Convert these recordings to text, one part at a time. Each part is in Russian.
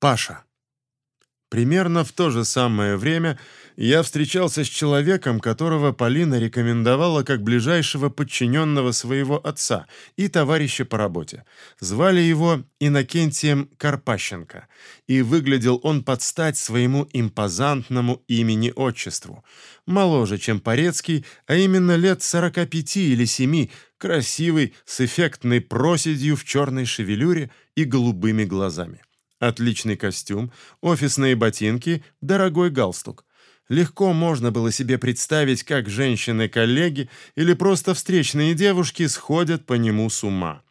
Паша. Примерно в то же самое время я встречался с человеком, которого Полина рекомендовала как ближайшего подчиненного своего отца и товарища по работе. Звали его Иннокентием Карпащенко, и выглядел он под стать своему импозантному имени-отчеству. Моложе, чем Порецкий, а именно лет 45 или 7, красивый, с эффектной проседью в черной шевелюре и голубыми глазами. Отличный костюм, офисные ботинки, дорогой галстук. Легко можно было себе представить, как женщины-коллеги или просто встречные девушки сходят по нему с ума.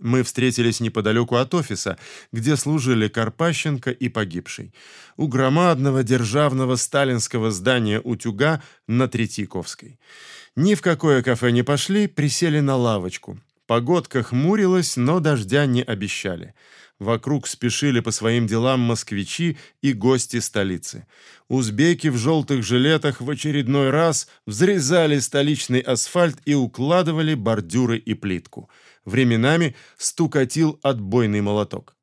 Мы встретились неподалеку от офиса, где служили Карпащенко и погибший. У громадного державного сталинского здания «Утюга» на Третьяковской. Ни в какое кафе не пошли, присели на лавочку. Погодка хмурилась, но дождя не обещали. Вокруг спешили по своим делам москвичи и гости столицы. Узбеки в желтых жилетах в очередной раз взрезали столичный асфальт и укладывали бордюры и плитку. Временами стукатил отбойный молоток.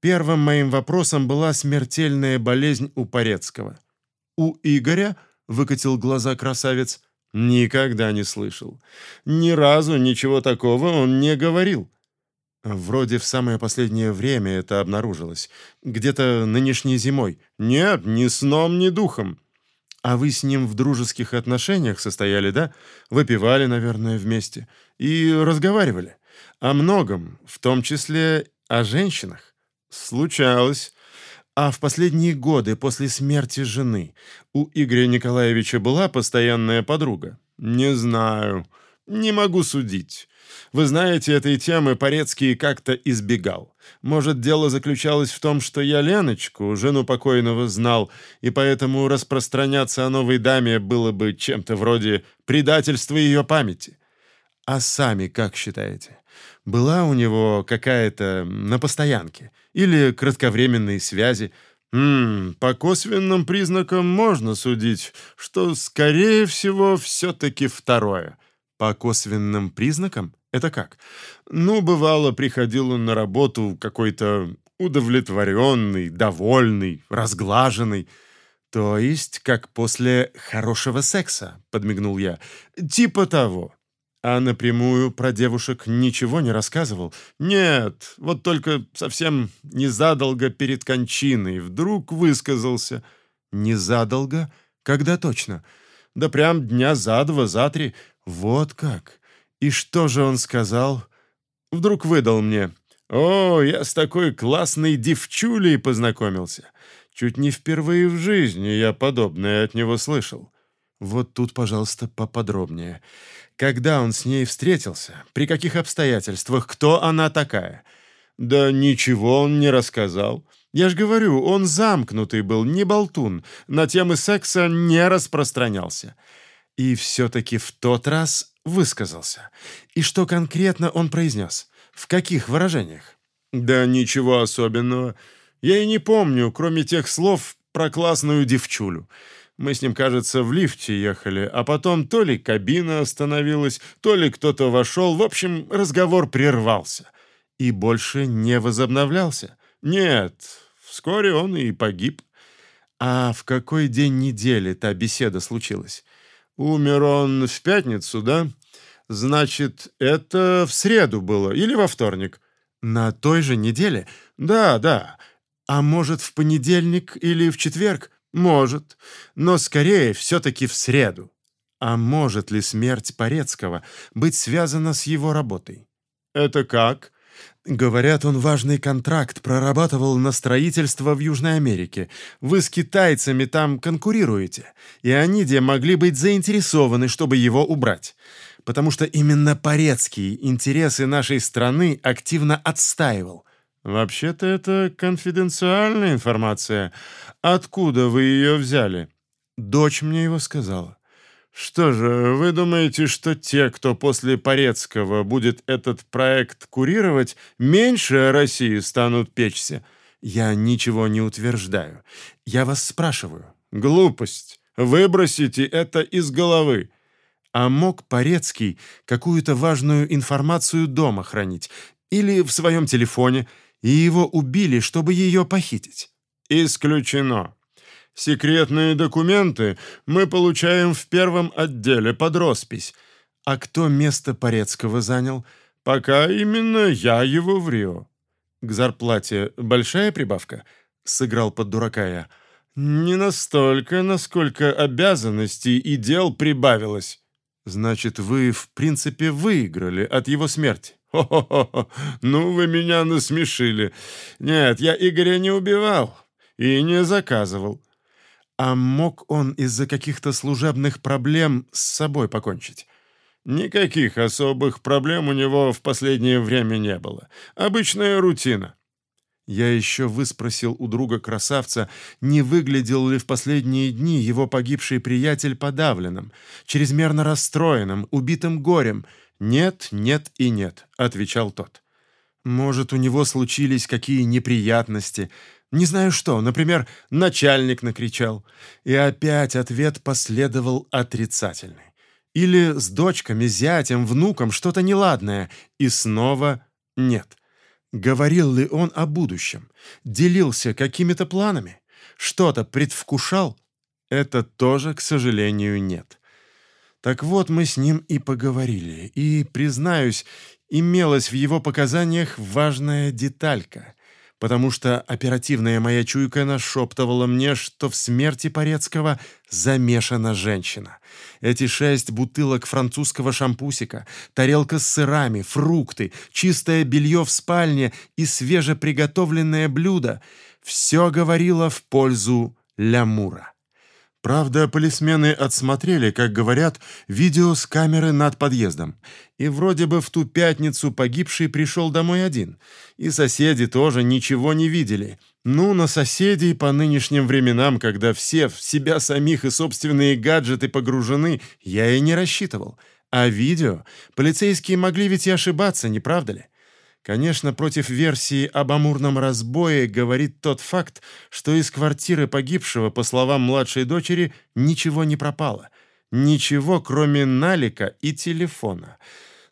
Первым моим вопросом была смертельная болезнь у Порецкого. «У Игоря?» — выкатил глаза красавец. «Никогда не слышал. Ни разу ничего такого он не говорил». Вроде в самое последнее время это обнаружилось. Где-то нынешней зимой. Нет, ни сном, ни духом. А вы с ним в дружеских отношениях состояли, да? Выпивали, наверное, вместе. И разговаривали. О многом, в том числе о женщинах. Случалось. А в последние годы после смерти жены у Игоря Николаевича была постоянная подруга? Не знаю. Не могу судить. Вы знаете, этой темы Порецкий как-то избегал. Может, дело заключалось в том, что я Леночку, жену покойного, знал, и поэтому распространяться о новой даме было бы чем-то вроде предательства ее памяти. А сами как считаете? Была у него какая-то на постоянке или кратковременные связи? М по косвенным признакам можно судить, что, скорее всего, все-таки второе. По косвенным признакам? Это как? Ну, бывало, приходил он на работу какой-то удовлетворенный, довольный, разглаженный. То есть, как после хорошего секса, подмигнул я. Типа того. А напрямую про девушек ничего не рассказывал? Нет, вот только совсем незадолго перед кончиной вдруг высказался. Незадолго? Когда точно? Да прям дня за два, за три. Вот как. И что же он сказал? Вдруг выдал мне. «О, я с такой классной девчулей познакомился. Чуть не впервые в жизни я подобное от него слышал». Вот тут, пожалуйста, поподробнее. Когда он с ней встретился? При каких обстоятельствах? Кто она такая? Да ничего он не рассказал. Я ж говорю, он замкнутый был, не болтун, на темы секса не распространялся. И все-таки в тот раз высказался. И что конкретно он произнес? В каких выражениях? Да ничего особенного. Я и не помню, кроме тех слов про классную девчулю. Мы с ним, кажется, в лифте ехали, а потом то ли кабина остановилась, то ли кто-то вошел. В общем, разговор прервался. И больше не возобновлялся. Нет, вскоре он и погиб. А в какой день недели та беседа случилась? Умер он в пятницу, да? Значит, это в среду было или во вторник? На той же неделе? Да, да. А может, в понедельник или в четверг? Может. Но скорее все-таки в среду. А может ли смерть Порецкого быть связана с его работой? Это как? Говорят, он важный контракт прорабатывал на строительство в Южной Америке. Вы с китайцами там конкурируете, и они где могли быть заинтересованы, чтобы его убрать. Потому что именно Порецкий интересы нашей страны активно отстаивал. Вообще-то это конфиденциальная информация. Откуда вы ее взяли? Дочь мне его сказала. Что же, вы думаете, что те, кто после Порецкого будет этот проект курировать, меньше России станут печься? Я ничего не утверждаю. Я вас спрашиваю. Глупость. Выбросите это из головы. А мог Порецкий какую-то важную информацию дома хранить? Или в своем телефоне? и его убили, чтобы ее похитить. Исключено. Секретные документы мы получаем в первом отделе под роспись. А кто место Порецкого занял? Пока именно я его в Рио. К зарплате большая прибавка? Сыграл под дурака я. Не настолько, насколько обязанностей и дел прибавилось. Значит, вы, в принципе, выиграли от его смерти. Хо-хо-хо, ну вы меня насмешили. Нет, я Игоря не убивал и не заказывал. А мог он из-за каких-то служебных проблем с собой покончить? Никаких особых проблем у него в последнее время не было. Обычная рутина. Я еще выспросил у друга-красавца, не выглядел ли в последние дни его погибший приятель подавленным, чрезмерно расстроенным, убитым горем. «Нет, нет и нет», — отвечал тот. «Может, у него случились какие неприятности, не знаю что, например, начальник накричал. И опять ответ последовал отрицательный. Или с дочками, зятем, внуком что-то неладное, и снова нет. Говорил ли он о будущем? Делился какими-то планами? Что-то предвкушал? Это тоже, к сожалению, нет. Так вот, мы с ним и поговорили, и, признаюсь, имелась в его показаниях важная деталька — потому что оперативная моя чуйка нашептывала мне, что в смерти Порецкого замешана женщина. Эти шесть бутылок французского шампусика, тарелка с сырами, фрукты, чистое белье в спальне и свежеприготовленное блюдо — все говорило в пользу Лямура. Правда, полисмены отсмотрели, как говорят, видео с камеры над подъездом. И вроде бы в ту пятницу погибший пришел домой один. И соседи тоже ничего не видели. Ну, на соседей по нынешним временам, когда все в себя самих и собственные гаджеты погружены, я и не рассчитывал. А видео? Полицейские могли ведь и ошибаться, не правда ли? Конечно, против версии об амурном разбое говорит тот факт, что из квартиры погибшего, по словам младшей дочери, ничего не пропало. Ничего, кроме налика и телефона.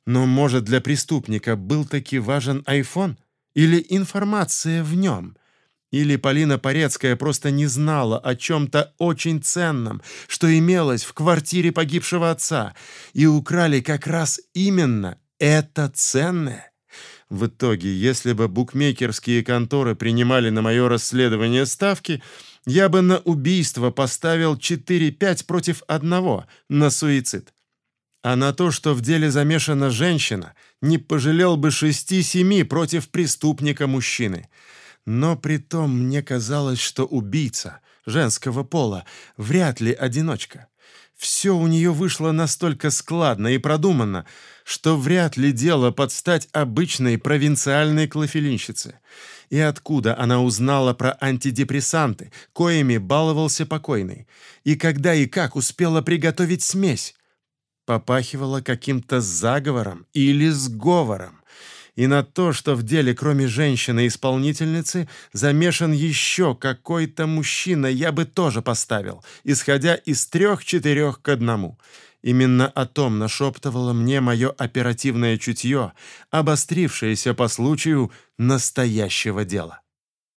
Но, может, для преступника был таки важен айфон? Или информация в нем? Или Полина Порецкая просто не знала о чем-то очень ценном, что имелось в квартире погибшего отца, и украли как раз именно это ценное? В итоге, если бы букмекерские конторы принимали на мое расследование ставки, я бы на убийство поставил 4-5 против одного на суицид. А на то, что в деле замешана женщина, не пожалел бы 6-7 против преступника-мужчины. Но при том мне казалось, что убийца женского пола вряд ли одиночка. Все у нее вышло настолько складно и продуманно, что вряд ли дело подстать обычной провинциальной клофелинщице. И откуда она узнала про антидепрессанты, коими баловался покойный? И когда и как успела приготовить смесь? Попахивала каким-то заговором или сговором и на то, что в деле кроме женщины-исполнительницы замешан еще какой-то мужчина, я бы тоже поставил, исходя из трех-четырех к одному. Именно о том нашептывало мне мое оперативное чутье, обострившееся по случаю настоящего дела.